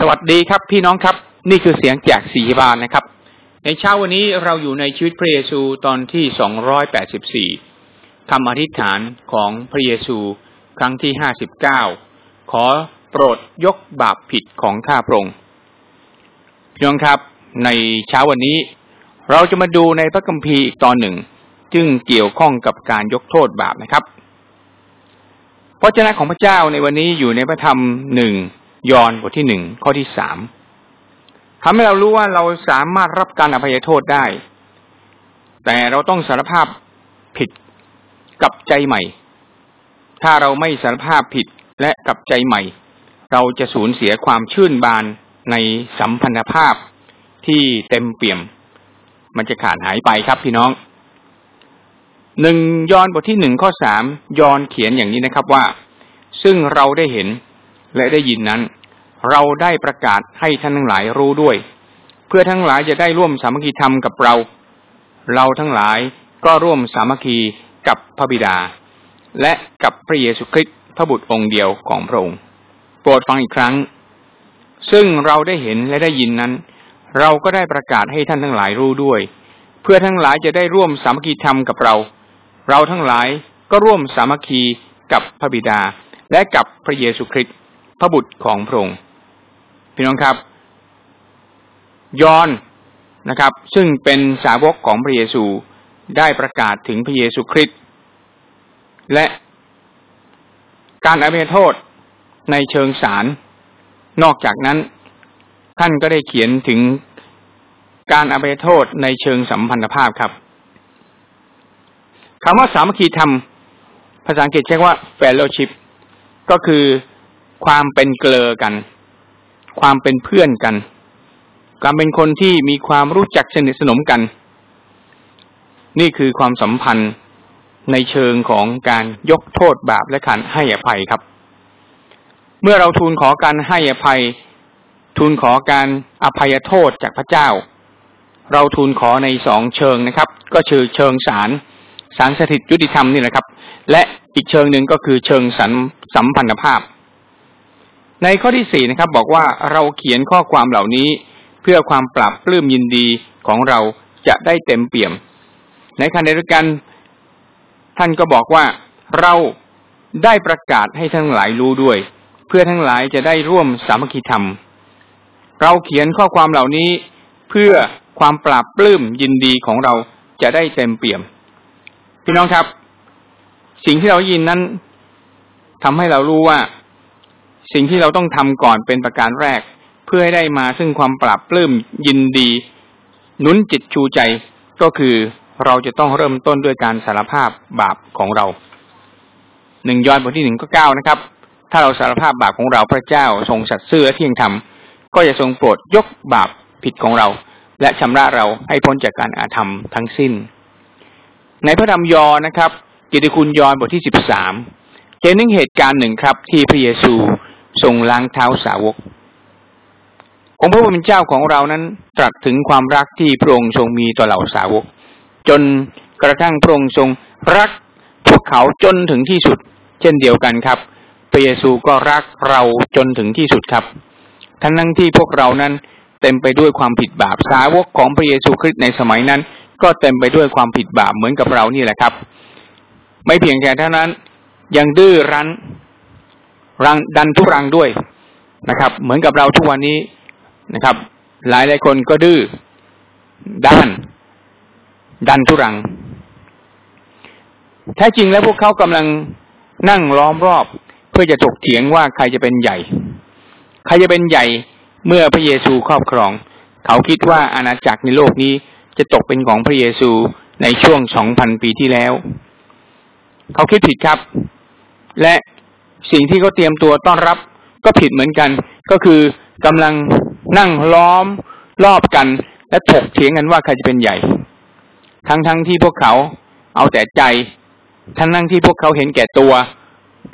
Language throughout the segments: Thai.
สวัสดีครับพี่น้องครับ นี่คือเสียงจากสีบานนะครับ ในเช้าวันนี้เราอยู่ในชีวิตพระเยซูตอนที่สองร้อยแปดสิบสี่คำอธิษฐานของพระเยซูครั้งที่ห้าสิบเก้าขอโปรดยกบาปผิดของข้าพระองค์พี่น้องครับ ในเช้าวันนี้ เราจะมาดูในพระคัมภีร์อีกตอนหนึ่งซึ่งเกี่ยวข้องกับการยกโทษบาปนะครับพระเจ้าของพระเจ้าในวันนี้อยู่ในพระธรรมหนึ่ง ยอห์นบทที่หนึ่งข้อที่สามทำให้เรารู้ว่าเราสามารถรับการอภัยโทษได้ แต่เราต้องสารภาพผิดกับใจใหม่ ถ้าเราไม่สารภาพผิดและกับใจใหม่ เราจะสูญเสียความชื่นบานในสัมพันธภาพที่เต็มเปี่ยม มันจะขาดหายไปครับพี่น้องหนึ่งยอห์นบทที่หนึ่งข้อสามยอห์นเขียนอย่างนี้นะครับว่า ซึ่งเราได้เห็น และได้ยินนั้น เราได้ประกาศให้ท่านทั้งหลายรู้ด้วย เพื่อทั้งหลายจะได้ร่วมสามัคคีธรรมกับเรา เราทั้งหลายก็ร่วมสามัคคีกับพระบิดา และกับพระเยซูคริสต์พระบุตรองค์เดียวของพระองค์ โปรดฟังอีกครั้ง ซึ่งเราได้เห็นและได้ยินนั้น เราก็ได้ประกาศให้ท่านทั้งหลายรู้ด้วย เพื่อทั้งหลายจะได้ร่วมสามัคคีธรรมกับเรา เราทั้งหลายก็ร่วมสามัคคีกับพระบิดาและกับพระเยซูคริสต์ พระบุตรของพระองค์พี่น้องครับ ยอนนะครับ ซึ่งเป็นสาวกของพระเยซูได้ประกาศถึงพระเยซูคริสต์และการอภัยโทษในเชิงสาร นอกจากนั้น ท่านก็ได้เขียนถึงการอภัยโทษในเชิงสัมพันธภาพครับคำว่าสามัคคีธรรม ภาษาอังกฤษเรียกว่า fellowship ก็คือ ความเป็นเกลอกัน ความเป็นเพื่อนกันการเป็นคนที่มีความรู้จักสนิทสนมกัน นี่คือความสัมพันธ์ในเชิงของการยกโทษบาปและการให้อภัยครับ เมื่อเราทูลขอการให้อภัย ทูลขอการอภัยโทษจากพระเจ้า เราทูลขอในสองเชิงนะครับ ก็คือเชิงสารสารสถิตยุติธรรมนี่แหละครับ และอีกเชิงหนึ่งก็คือเชิงสัมสัมพันธภาพ ในข้อที่สี่นะครับ บอกว่าเราเขียนข้อความเหล่านี้ เพื่อความปรับปลื้มยินดีของเราจะได้เต็มเปี่ยม ในขณะเดียวกัน ท่านก็บอกว่าเราได้ประกาศให้ทั้งหลายรู้ด้วย เพื่อทั้งหลายจะได้ร่วมสามัคคีธรรม เราเขียนข้อความเหล่านี้ เพื่อความปราบปลื้มยินดีของเราจะได้เต็มเปี่ยม พี่น้องครับ สิ่งที่เรายินนั้นทำให้เรารู้ว่า สิ่งที่เราต้องทำก่อนเป็นประการแรก เพื่อให้ได้มาซึ่งความปรับปลื้มยินดีหนุนจิตชูใจก็คือเราจะต้องเริ่มต้นด้วยการสารภาพบาปของเราหนึ่งยอห์นบทที่หนึ่งก็เก้านะครับ ถ้าเราสารภาพบาปของเราพระเจ้าทรงสัตย์ซื่อและเที่ยงธรรมก็จะทรงโปรดยกบาปผิดของเรา และชำระเราให้พ้นจากการอาธรรมทั้งสิ้น ในพระธรรมยอนะครับ กิติคุณยอห์นบทที่สิบสามเห็นหนึ่งเหตุการณ์หนึ่งครับ ที่พระเยซู ทรงล้างเท้าสาวก องค์พระผู้เป็นเจ้าของเรานั้น ตรัสถึงความรักที่พระองค์ทรงมีต่อเหล่าสาวก จนกระทั่งพระองค์ทรงรักพวกเขาจนถึงที่สุด เช่นเดียวกันครับพระเยซูก็รักเราจนถึงที่สุดครับ ทั้งนั้นที่พวกเรานั้นเต็มไปด้วยความผิดบาปสาวกของพระเยซูคริสต์ในสมัยนั้น ก็เต็มไปด้วยความผิดบาปเหมือนกับเรานี่แหละครับ ไม่เพียงแค่เท่านั้น ยังดื้อรั้น รังดันทุรังด้วยนะครับ เหมือนกับเราทุกวันนี้นะครับ หลายหลายคนก็ดื้อด้าน ดันทุรัง แท้จริงแล้วพวกเขากำลังนั่งล้อมรอบ เพื่อจะถกเถียงว่าใครจะเป็นใหญ่ ใครจะเป็นใหญ่เมื่อพระเยซูครอบครอง เขาคิดว่าอาณาจักรในโลกนี้จะตกเป็นของพระเยซูในช่วงสองพันปีที่แล้ว เขาคิดผิดครับ และ สิ่งที่เขาเตรียมตัวต้อนรับก็ผิดเหมือนกัน ก็คือกำลังนั่งล้อมรอบกัน และถกเถียงกันว่าใครจะเป็นใหญ่ ทั้งทั้งที่พวกเขาเอาแต่ใจ ทั้งทั้งที่พวกเขาเห็นแก่ตัว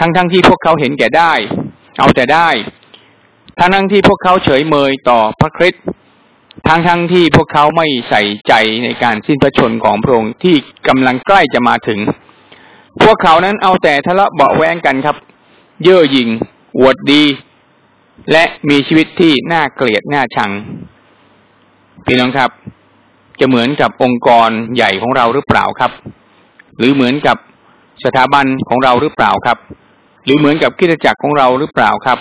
ทั้งทั้งที่พวกเขาเห็นแก่ได้ เอาแต่ได้ ทั้งทั้งที่พวกเขาเฉยเมยต่อพระคริสต์ทั้งทั้งที่พวกเขาไม่ใส่ใจในการสิ้นพระชนของพระองค์ที่กำลังใกล้จะมาถึง พวกเขานั้นเอาแต่ทะเลาะเบาแวงกันครับ เย่อหยิ่งอวดดี และมีชีวิตที่น่าเกลียดน่าชัง พี่น้องครับ จะเหมือนกับองค์กรใหญ่ของเราหรือเปล่าครับ หรือเหมือนกับสถาบันของเราหรือเปล่าครับ หรือเหมือนกับกิจจักรของเราหรือเปล่าครับ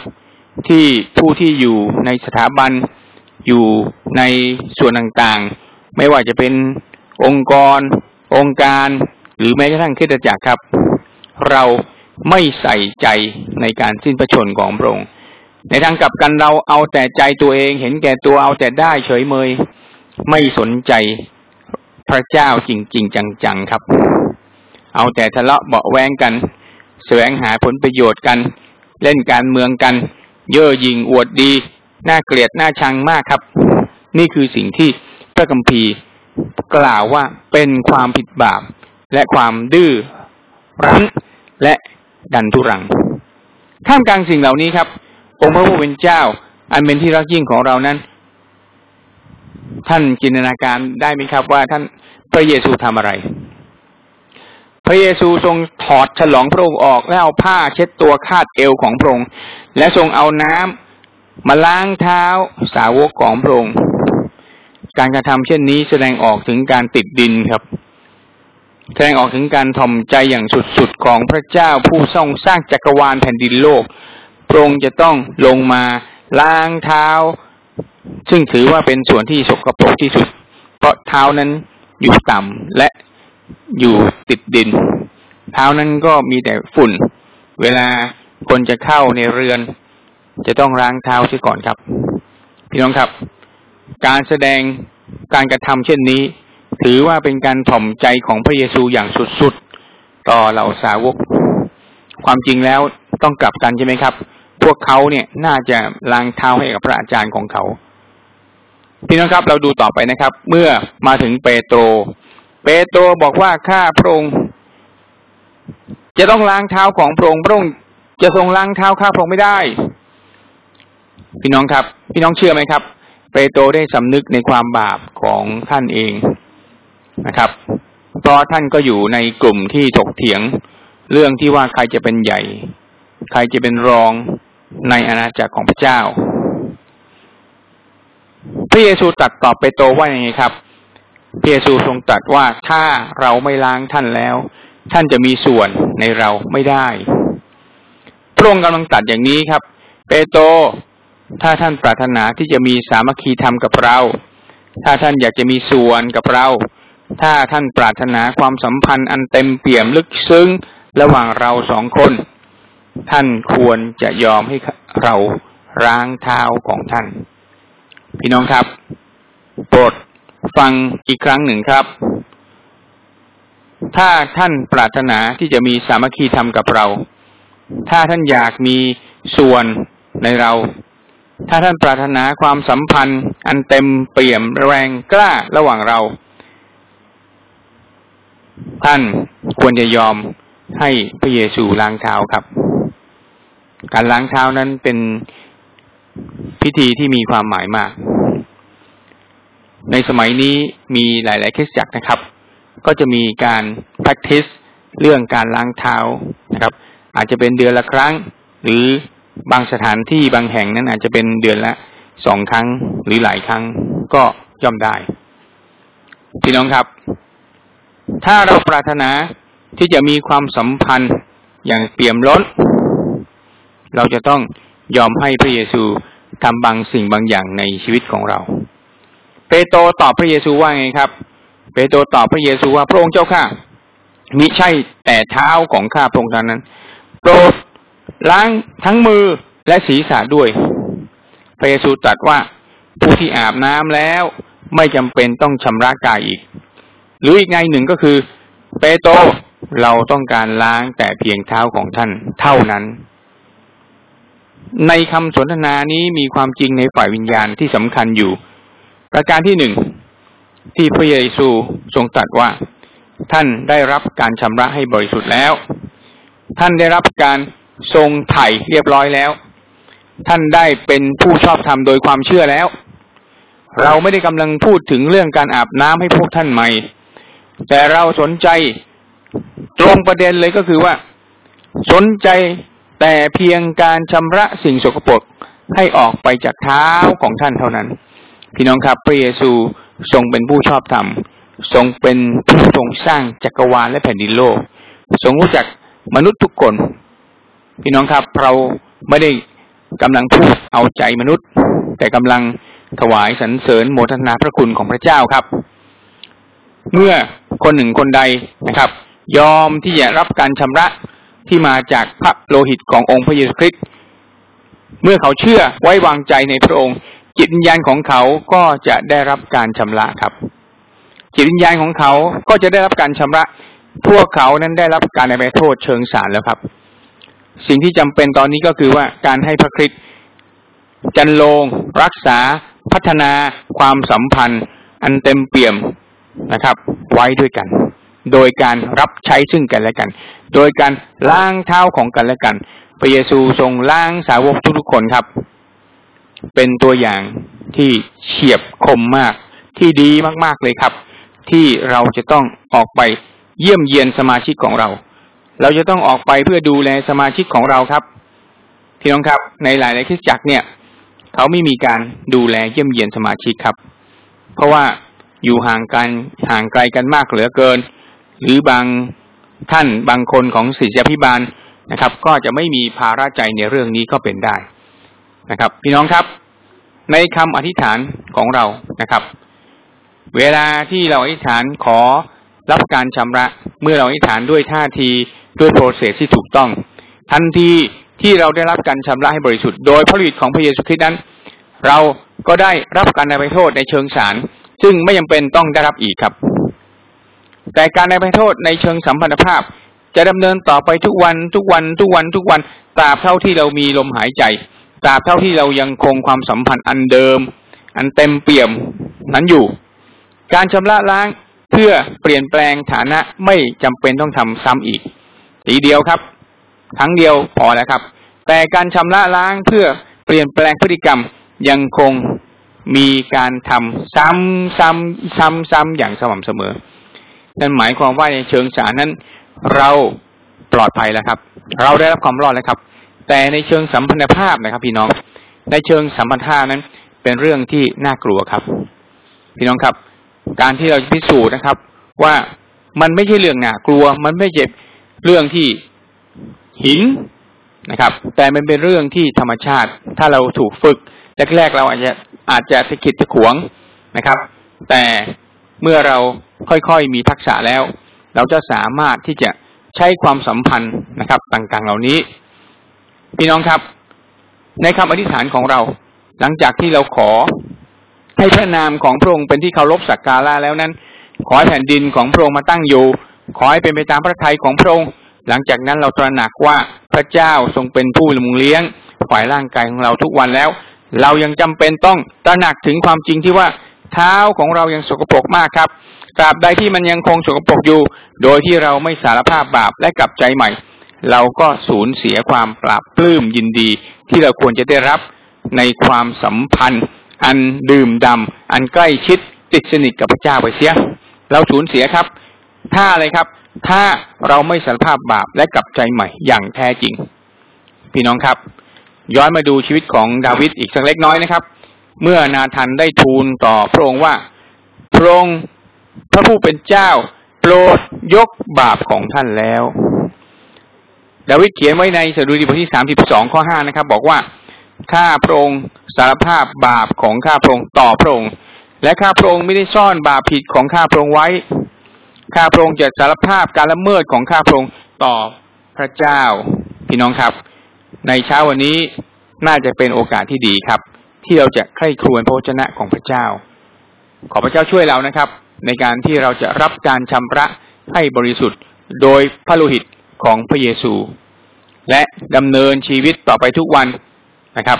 ที่ผู้ที่อยู่ในสถาบันอยู่ในส่วนต่างๆ ไม่ว่าจะเป็นองค์กร องค์การ หรือแม้กระทั่งคิดจักรครับ เรา ไม่ใส่ใจในการสิ้นพระชนของพระองค์ ในทางกลับกันเราเอาแต่ใจตัวเองเห็นแก่ตัวเอาแต่ได้เฉยเมย ไม่สนใจพระเจ้าจริง ๆ จังๆครับ เอาแต่ทะเลาะเบาแวงกันแสวงหาผลประโยชน์กัน เล่นการเมืองกัน เย่อหยิ่งอวดดี น่าเกลียดน่าชังมากครับ นี่คือสิ่งที่พระคัมภีร์กล่าวว่าเป็นความผิดบาปและความดื้อรั้น ดันทุรัง ท่ามกลางสิ่งเหล่านี้ครับ องค์พระผู้เป็นเจ้า อันเป็นที่รักยิ่งของเรานั้น ท่านจินตนาการได้ไหมครับว่าท่านพระเยซูทำอะไร พระเยซูทรงถอดฉลองพระองค์ออกแล้วเอาผ้าเช็ดตัวคาดเอวของพระองค์และทรงเอาน้ำมาล้างเท้าสาวกของพระองค์ การกระทำเช่นนี้แสดงออกถึงการติดดินครับ แสดงออกถึงการถ่อมใจอย่างสุดๆของพระเจ้าผู้ทรงสร้างจักรวาลแผ่นดินโลก พระองค์จะต้องลงมาล้างเท้า ซึ่งถือว่าเป็นส่วนที่สกปรกที่สุด เพราะเท้านั้นอยู่ต่ำและอยู่ติดดิน เท้านั้นก็มีแต่ฝุ่น เวลาคนจะเข้าในเรือน จะต้องล้างเท้าเสียก่อนครับ พี่น้องครับ การแสดงการกระทำเช่นนี้ ถือว่าเป็นการถ่อมใจของพระเยซูอย่างสุดๆ ต่อเหล่าสาวก ความจริงแล้วต้องกลับกันใช่ไหมครับ พวกเขาเนี่ยน่าจะล้างเท้าให้กับพระอาจารย์ของเขาพี่น้องครับเราดูต่อไปนะครับ เมื่อมาถึงเปโตร เปโตรบอกว่าข้าพระองค์จะต้องล้างเท้าของพระองค์พระองค์จะทรงล้างเท้าข้าพระองค์ไม่ได้ พี่น้องครับ พี่น้องเชื่อไหมครับ เปโตรได้สำนึกในความบาปของท่านเอง นะครับ เพราะท่านก็อยู่ในกลุ่มที่ถกเถียง เรื่องที่ว่าใครจะเป็นใหญ่ ใครจะเป็นรองในอาณาจักรของพระเจ้า พระเยซูตรัสตอบเปโตรว่าอย่างไงครับ พระเยซูทรงตรัสว่าถ้าเราไม่ล้างท่านแล้ว ท่านจะมีส่วนในเราไม่ได้ พระองค์กำลังตัดอย่างนี้ครับ เปโตรถ้าท่านปรารถนาที่จะมีสามัคคีธรรมกับเรา ถ้าท่านอยากจะมีส่วนกับเรา ถ้าท่านปรารถนาความสัมพันธ์อันเต็มเปี่ยมลึกซึ้งระหว่างเราสองคน ท่านควรจะยอมให้เราล้างเท้าของท่าน พี่น้องครับ โปรดฟังอีกครั้งหนึ่งครับ ถ้าท่านปรารถนาที่จะมีสามัคคีธรรมกับเรา ถ้าท่านอยากมีส่วนในเรา ถ้าท่านปรารถนาความสัมพันธ์อันเต็มเปี่ยมแรงกล้าระหว่างเรา ท่านควรจะยอมให้พระเยซูล้างเท้าครับ การล้างเท้านั้นเป็นพิธีที่มีความหมายมาก ในสมัยนี้มีหลายๆคริสตจักรนะครับ ก็จะมีการ practice เรื่องการล้างเท้านะครับ อาจจะเป็นเดือนละครั้ง หรือบางสถานที่บางแห่งนั้นอาจจะเป็นเดือนละสองครั้งหรือหลายครั้งก็ย่อมได้ พี่น้องครับ ถ้าเราปรารถนาที่จะมีความสัมพันธ์อย่างเปี่ยมล้น เราจะต้องยอมให้พระเยซูทำบางสิ่งบางอย่างในชีวิตของเรา เปโตรตอบพระเยซูว่าไงครับ เปโตรตอบพระเยซูว่าพระองค์เจ้าข้ามิใช่แต่เท้าของข้าพระองค์เท่านั้น โปรดล้างทั้งมือและศีรษะด้วย พระเยซูตรัสว่าผู้ที่อาบน้ำแล้วไม่จำเป็นต้องชำระกายอีก หรืออีกไงหนึ่งก็คือ เปโตรเราต้องการล้างแต่เพียงเท้าของท่านเท่านั้น ในคำสนทนานี้มีความจริงในฝ่ายวิญญาณที่สำคัญอยู่ ประการที่หนึ่งที่พระเยซูทรงตรัสว่า ท่านได้รับการชำระให้บริสุทธิ์แล้ว ท่านได้รับการทรงไถ่เรียบร้อยแล้ว ท่านได้เป็นผู้ชอบธรรมโดยความเชื่อแล้ว เราไม่ได้กำลังพูดถึงเรื่องการอาบน้ำให้พวกท่านใหม่ แต่เราสนใจตรงประเด็นเลยก็คือว่า สนใจแต่เพียงการชำระสิ่งสกปรกให้ออกไปจากเท้าของท่านเท่านั้น พี่น้องครับพระเยซูทรงเป็นผู้ชอบธรรม ทรงเป็นผู้ทรงสร้างจักรวาลและแผ่นดินโลก ทรงรู้จักมนุษย์ทุกคน พี่น้องครับเราไม่ได้กำลังพูดเอาใจมนุษย์ แต่กำลังถวายสรรเสริญโมทนาพระคุณของพระเจ้าครับ เมื่อคนหนึ่งคนใดนะครับ ยอมที่จะรับการชำระที่มาจากพระโลหิตขององค์พระเยซูคริสต์เมื่อเขาเชื่อไว้วางใจในพระองค์ จิตวิญญาณของเขาก็จะได้รับการชำระครับ จิตวิญญาณของเขาก็จะได้รับการชำระ พวกเขานั้นได้รับการอภัยโทษเชิงสารแล้วครับ สิ่งที่จำเป็นตอนนี้ก็คือว่าการให้พระคริสต์จันโลงรักษาพัฒนาความสัมพันธ์ อันเต็มเปี่ยม นะครับ ไว้ด้วยกัน โดยการรับใช้ซึ่งกันและกัน โดยการล้างเท้าของกันและกัน พระเยซูทรงล้างสาวกทุกๆคนครับ เป็นตัวอย่างที่เฉียบคมมากที่ดีมากๆเลยครับ ที่เราจะต้องออกไปเยี่ยมเยียนสมาชิกของเรา เราจะต้องออกไปเพื่อดูแลสมาชิกของเราครับพี่น้องครับ ในหลายๆคริสตจักรเนี่ย เขาไม่มีการดูแลเยี่ยมเยียนสมาชิกครับ เพราะว่า อยู่ห่างกันห่างไกลกันมากเหลือเกิน หรือบางท่านบางคนของศิษยาพิบาลนะครับ ก็จะไม่มีภาระใจในเรื่องนี้ก็เป็นได้นะครับ พี่น้องครับ ในคำอธิษฐานของเรานะครับ เวลาที่เราอธิษฐานขอรับการชำระเมื่อเราอธิษฐานด้วยท่าทีด้วยโปรเซสที่ถูกต้อง ทันทีที่เราได้รับการชำระให้บริสุทธิ์โดยพระฤทธิ์ของพระเยซูคริสต์นั้น เราก็ได้รับการอภัยโทษในเชิงสาร ซึ่งไม่ยังเป็นต้องได้รับอีกครับ แต่การอภัยโทษในเชิงสัมพันธภาพ จะดำเนินต่อไปทุกวันทุกวันทุกวันทุกวันตราบเท่าที่เรามีลมหายใจตราบเท่าที่เรายังคงความสัมพันธ์อันเดิม อันเต็มเปี่ยมนั้นอยู่ การชำระล้างเพื่อเปลี่ยนแปลงฐานะไม่จำเป็นต้องทำซ้ำอีก ทีเดียวครับ ครั้งเดียวพอแล้วครับ แต่การชำระล้างเพื่อเปลี่ยนแปลงพฤติกรรมยังคง มีการทำซ้ำซ้ำซ้ำซ้ำอย่างสม่ำเสมอ นั่นหมายความว่าในเชิงสารนั้น เราปลอดภัยแล้วครับ เราได้รับความรอดแล้วครับ แต่ในเชิงสัมพันธภาพนะครับพี่น้อง ในเชิงสัมพันธภาพนั้น เป็นเรื่องที่น่ากลัวครับ พี่น้องครับ การที่เราพิสูจน์นะครับ ว่ามันไม่ใช่เรื่องน่ากลัว มันไม่ใช่เรื่องที่หินนะครับ แต่มันเป็นเรื่องที่ธรรมชาติ ถ้าเราถูกฝึกแรกๆเราอาจจะ อาจจะสะกิดสะขวงนะครับ แต่เมื่อเราค่อยๆมีทักษะแล้ว เราจะสามารถที่จะใช้ความสัมพันธ์นะครับ ต่างๆ เหล่านี้ พี่น้องครับ ในคำอธิษฐานของเรา หลังจากที่เราขอ ให้พระนามของพระองค์เป็นที่เคารพสักการะแล้วนั้น ขอให้แผ่นดินของพระองค์มาตั้งอยู่ ขอให้เป็นไปตามพระทัยของพระองค์ หลังจากนั้นเราตระหนักว่าพระเจ้าทรงเป็นผู้ลุงเลี้ยงฝ่ายร่างกายของเราทุกวันแล้ว เรายังจำเป็นต้องตระหนักถึงความจริงที่ว่าเท้าของเรายังสกปรกมากครับตราบใดที่มันยังคงสกปรกอยู่ โดยที่เราไม่สารภาพบาปและกลับใจใหม่ เราก็สูญเสียความปราบปลื้มยินดี ที่เราควรจะได้รับในความสัมพันธ์ อันดื่มดำอันใกล้ชิดติดสนิทกับพระเจ้าไปเสีย เราสูญเสียครับ ถ้าอะไรครับ ถ้าเราไม่สารภาพบาปและกลับใจใหม่อย่างแท้จริง พี่น้องครับ ย้อนมาดูชีวิตของดาวิดอีกสักเล็กน้อยนะครับ เมื่อนาธันได้ทูลต่อพระองค์ว่า พระองค์พระผู้เป็นเจ้า โปรดยกบาปของท่านแล้ว ดาวิดเขียนไว้ในสดุดีบทที่สามสิบสองข้อห้านะครับ บอกว่าข้าพระองค์สารภาพบาปของข้าพระองค์ต่อพระองค์ และข้าพระองค์ไม่ได้ซ่อนบาปผิดของข้าพระองค์ไว้ ข้าพระองค์จะสารภาพการละเมิดของข้าพระองค์ต่อพระเจ้า พี่น้องครับ ในเช้าวันนี้น่าจะเป็นโอกาสที่ดีครับ ที่เราจะใคร่ครวญพระวจนะของพระเจ้า ขอพระเจ้าช่วยเรานะครับ ในการที่เราจะรับการชำระให้บริสุทธิ์ โดยพระโลหิตของพระเยซู และดำเนินชีวิตต่อไปทุกวันนะครับ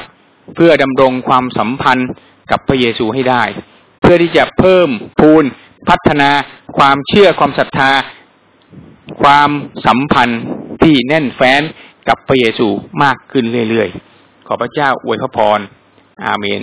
เพื่อดำรงความสัมพันธ์กับพระเยซูให้ได้ เพื่อที่จะเพิ่มพูนพัฒนาความเชื่อความศรัทธา ความสัมพันธ์ที่แน่นแฟ้น กับพระเยซูมากขึ้นเรื่อยๆ ขอพระเจ้าอวยพระพร อาเมน